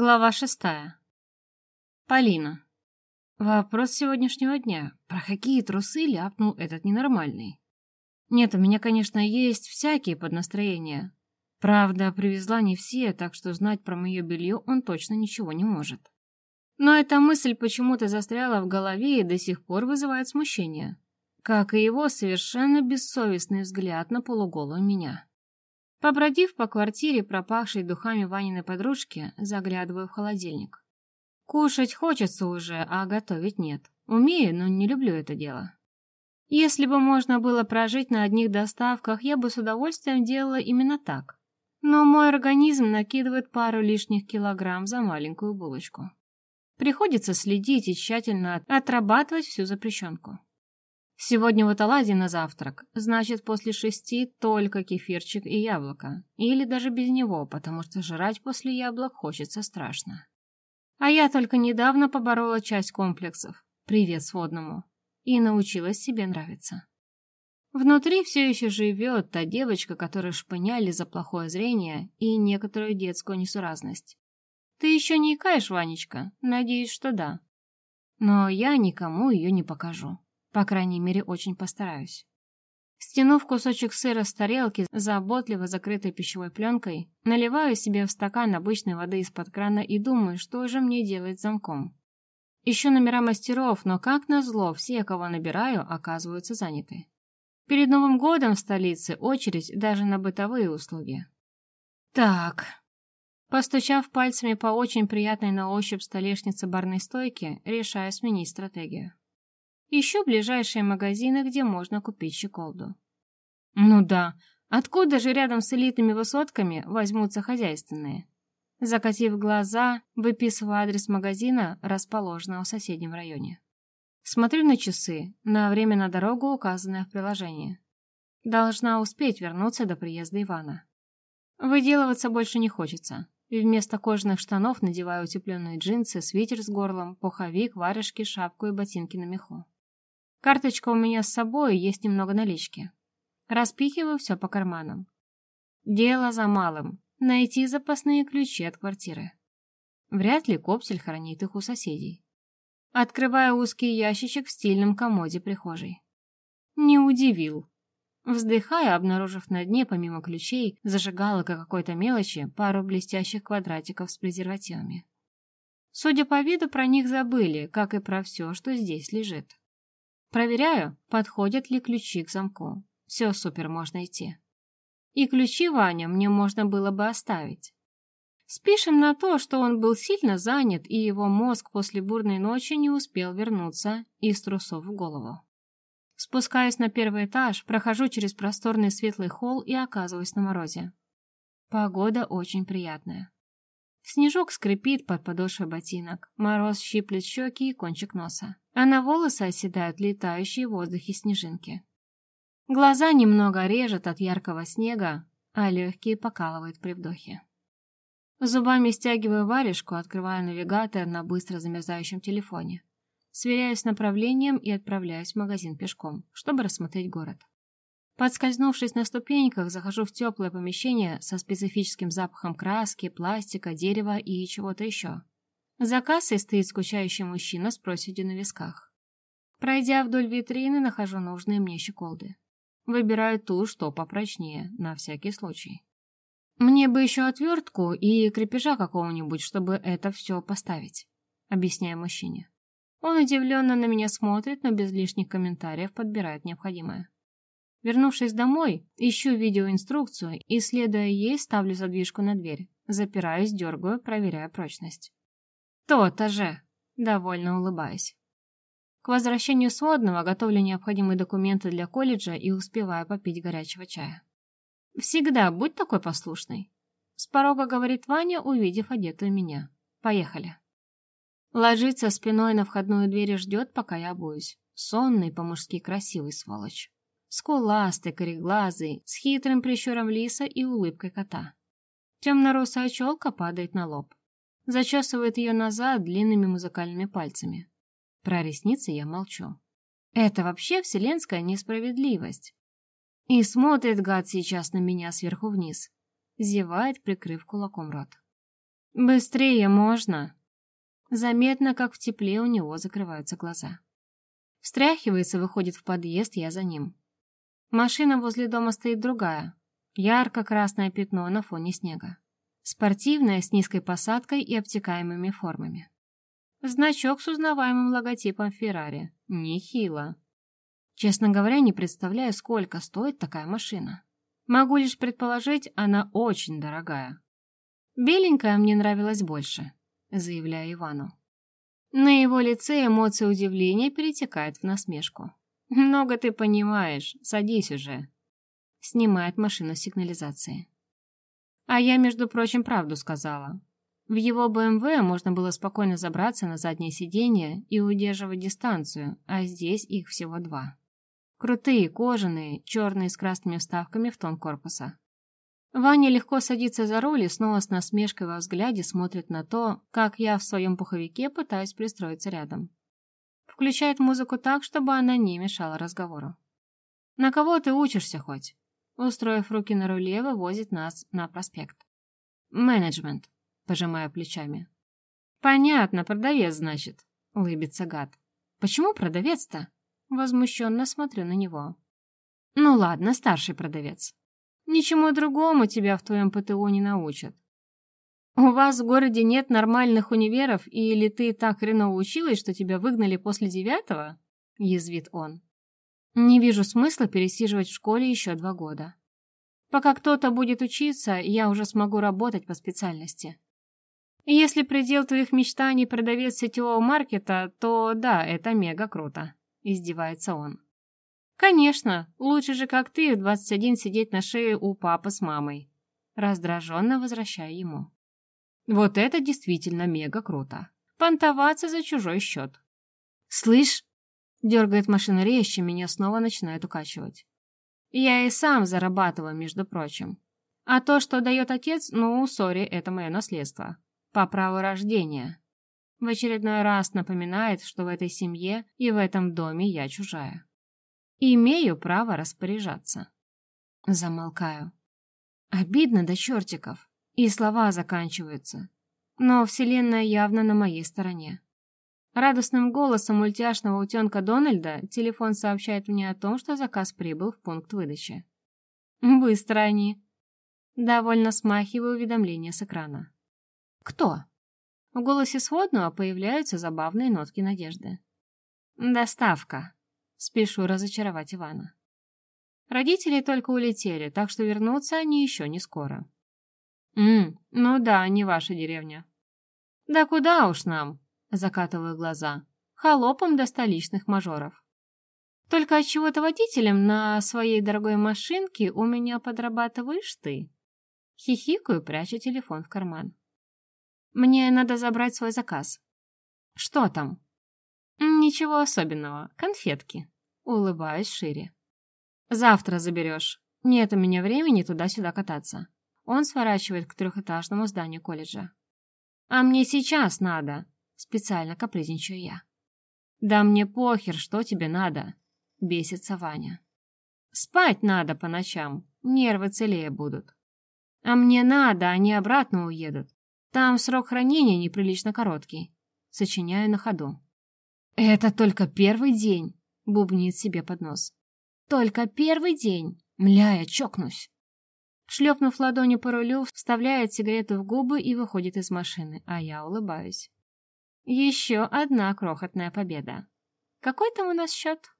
Глава шестая. Полина. Вопрос сегодняшнего дня. Про какие трусы ляпнул этот ненормальный? Нет, у меня, конечно, есть всякие поднастроения. Правда, привезла не все, так что знать про мое белье он точно ничего не может. Но эта мысль почему-то застряла в голове и до сих пор вызывает смущение. Как и его совершенно бессовестный взгляд на полуголую меня. Побродив по квартире, пропахшей духами Ваниной подружки, заглядываю в холодильник. Кушать хочется уже, а готовить нет. Умею, но не люблю это дело. Если бы можно было прожить на одних доставках, я бы с удовольствием делала именно так. Но мой организм накидывает пару лишних килограмм за маленькую булочку. Приходится следить и тщательно отрабатывать всю запрещенку. Сегодня вот оладьи на завтрак, значит, после шести только кефирчик и яблоко. Или даже без него, потому что жрать после яблок хочется страшно. А я только недавно поборола часть комплексов, привет сводному, и научилась себе нравиться. Внутри все еще живет та девочка, которую шпыняли за плохое зрение и некоторую детскую несуразность. Ты еще не икаешь, Ванечка? Надеюсь, что да. Но я никому ее не покажу. По крайней мере, очень постараюсь. Стянув кусочек сыра с тарелки, заботливо закрытой пищевой пленкой, наливаю себе в стакан обычной воды из-под крана и думаю, что же мне делать с замком. Ищу номера мастеров, но, как назло, все, кого набираю, оказываются заняты. Перед Новым годом в столице очередь даже на бытовые услуги. Так. Постучав пальцами по очень приятной на ощупь столешнице барной стойки, решаю сменить стратегию. Ищу ближайшие магазины, где можно купить щеколду. Ну да, откуда же рядом с элитными высотками возьмутся хозяйственные? Закатив глаза, выписываю адрес магазина, расположенного в соседнем районе. Смотрю на часы, на время на дорогу, указанное в приложении. Должна успеть вернуться до приезда Ивана. Выделываться больше не хочется. И вместо кожаных штанов надеваю утепленные джинсы, свитер с горлом, пуховик, варежки, шапку и ботинки на меху. Карточка у меня с собой, есть немного налички. Распихиваю все по карманам. Дело за малым — найти запасные ключи от квартиры. Вряд ли Копсель хранит их у соседей. Открываю узкий ящичек в стильном комоде прихожей. Не удивил. Вздыхая, обнаружив на дне, помимо ключей, зажигалок и какой-то мелочи, пару блестящих квадратиков с презервативами. Судя по виду, про них забыли, как и про все, что здесь лежит. Проверяю, подходят ли ключи к замку. Все, супер, можно идти. И ключи Ваня мне можно было бы оставить. Спишем на то, что он был сильно занят, и его мозг после бурной ночи не успел вернуться из трусов в голову. Спускаюсь на первый этаж, прохожу через просторный светлый холл и оказываюсь на морозе. Погода очень приятная. Снежок скрипит под подошвой ботинок, мороз щиплет щеки и кончик носа, а на волосы оседают летающие в воздухе снежинки. Глаза немного режет от яркого снега, а легкие покалывают при вдохе. Зубами стягиваю варежку, открываю навигатор на быстро замерзающем телефоне. Сверяюсь с направлением и отправляюсь в магазин пешком, чтобы рассмотреть город. Подскользнувшись на ступеньках, захожу в теплое помещение со специфическим запахом краски, пластика, дерева и чего-то еще. За кассой стоит скучающий мужчина с проседью на висках. Пройдя вдоль витрины, нахожу нужные мне щеколды. Выбираю ту, что попрочнее, на всякий случай. Мне бы еще отвертку и крепежа какого-нибудь, чтобы это все поставить, объясняю мужчине. Он удивленно на меня смотрит, но без лишних комментариев подбирает необходимое. Вернувшись домой, ищу видеоинструкцию и, следуя ей, ставлю задвижку на дверь. Запираюсь, дергаю, проверяя прочность. «То-то же!» — довольно улыбаюсь. К возвращению сводного готовлю необходимые документы для колледжа и успеваю попить горячего чая. «Всегда будь такой послушный!» С порога говорит Ваня, увидев одетую меня. «Поехали!» Ложится спиной на входную дверь и ждет, пока я обуюсь. Сонный, по-мужски красивый сволочь. Скуластый, кореглазый, с хитрым прищуром лиса и улыбкой кота. Темно-русая челка падает на лоб. Зачесывает ее назад длинными музыкальными пальцами. Про ресницы я молчу. Это вообще вселенская несправедливость. И смотрит гад сейчас на меня сверху вниз. Зевает, прикрыв кулаком рот. Быстрее можно. Заметно, как в тепле у него закрываются глаза. Встряхивается, выходит в подъезд, я за ним. Машина возле дома стоит другая. Ярко-красное пятно на фоне снега. Спортивная, с низкой посадкой и обтекаемыми формами. Значок с узнаваемым логотипом Феррари. Нехило. Честно говоря, не представляю, сколько стоит такая машина. Могу лишь предположить, она очень дорогая. Беленькая мне нравилась больше заявляю Ивану. На его лице эмоция удивления перетекает в насмешку. «Много ты понимаешь, садись уже». Снимает машину сигнализации. А я, между прочим, правду сказала. В его БМВ можно было спокойно забраться на заднее сиденье и удерживать дистанцию, а здесь их всего два. Крутые, кожаные, черные с красными вставками в тон корпуса. Ваня легко садится за руль и снова с насмешкой во взгляде смотрит на то, как я в своем пуховике пытаюсь пристроиться рядом. Включает музыку так, чтобы она не мешала разговору. «На кого ты учишься хоть?» Устроив руки на руле, вывозит нас на проспект. «Менеджмент», — пожимая плечами. «Понятно, продавец, значит», — улыбится гад. «Почему продавец-то?» Возмущенно смотрю на него. «Ну ладно, старший продавец». Ничему другому тебя в твоем ПТО не научат. У вас в городе нет нормальных универов, или ты так хреново училась, что тебя выгнали после девятого?» — язвит он. «Не вижу смысла пересиживать в школе еще два года. Пока кто-то будет учиться, я уже смогу работать по специальности. Если предел твоих мечтаний продавец сетевого маркета, то да, это мега круто», — издевается он. «Конечно, лучше же, как ты, в 21 сидеть на шее у папы с мамой». Раздраженно возвращаю ему. Вот это действительно мега круто. Понтоваться за чужой счет. «Слышь?» — дергает машина резче, меня снова начинает укачивать. Я и сам зарабатываю, между прочим. А то, что дает отец, ну, сори, это мое наследство. По праву рождения. В очередной раз напоминает, что в этой семье и в этом доме я чужая. Имею право распоряжаться. Замолкаю. Обидно до чертиков. И слова заканчиваются. Но вселенная явно на моей стороне. Радостным голосом мультяшного утенка Дональда телефон сообщает мне о том, что заказ прибыл в пункт выдачи. Быстро они. Довольно смахиваю уведомление с экрана. Кто? В голосе сводного появляются забавные нотки надежды. Доставка. Спешу разочаровать Ивана. Родители только улетели, так что вернутся они еще не скоро. «Ммм, ну да, не ваша деревня». «Да куда уж нам?» — закатываю глаза. «Холопом до столичных мажоров». «Только от чего то водителем на своей дорогой машинке у меня подрабатываешь ты?» Хихикаю, пряча телефон в карман. «Мне надо забрать свой заказ». «Что там?» «Ничего особенного. Конфетки». Улыбаюсь шире. «Завтра заберешь. Нет у меня времени туда-сюда кататься». Он сворачивает к трехэтажному зданию колледжа. «А мне сейчас надо!» Специально капризничаю я. «Да мне похер, что тебе надо!» Бесится Ваня. «Спать надо по ночам, нервы целее будут. А мне надо, они обратно уедут. Там срок хранения неприлично короткий. Сочиняю на ходу. «Это только первый день», — бубнит себе под нос. «Только первый день. Мля, я чокнусь». Шлепнув ладонью по рулю, вставляет сигарету в губы и выходит из машины, а я улыбаюсь. Еще одна крохотная победа. Какой там у нас счет?